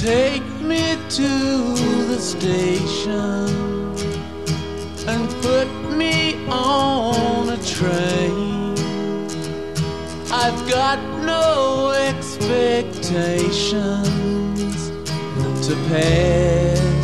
Take me to the station and put me on a train. I've got no expectations to pass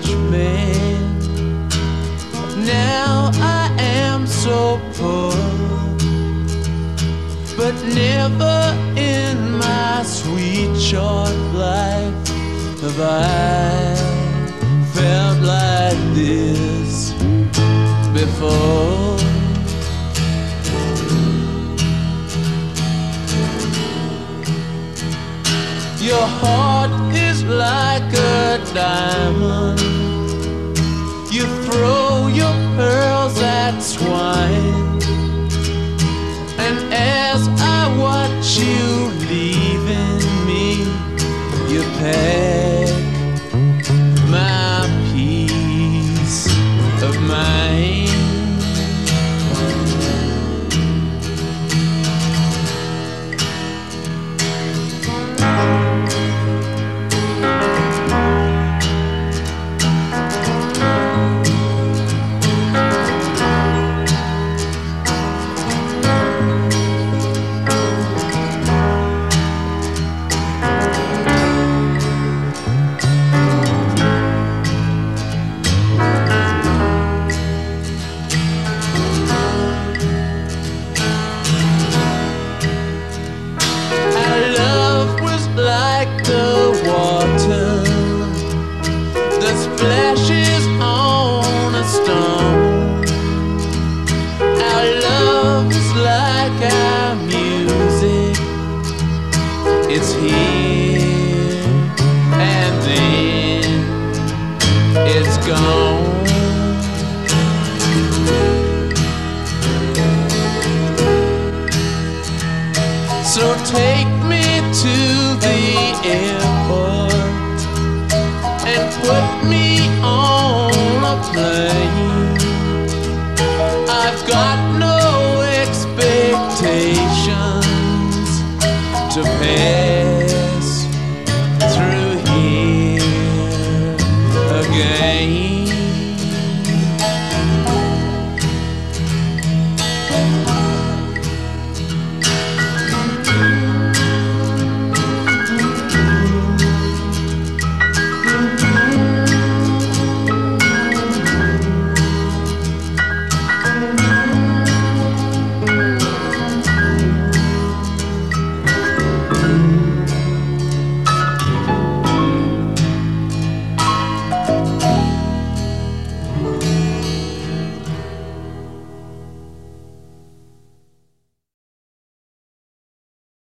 rich man. Now I am so poor. But never in my sweet short life have I felt like this before. Your heart is like a diamond. You throw your pearls at swine. And as I watch you it's here and then it's gone. So take me to the airport and put me on a plane. I've got no expectations to pay.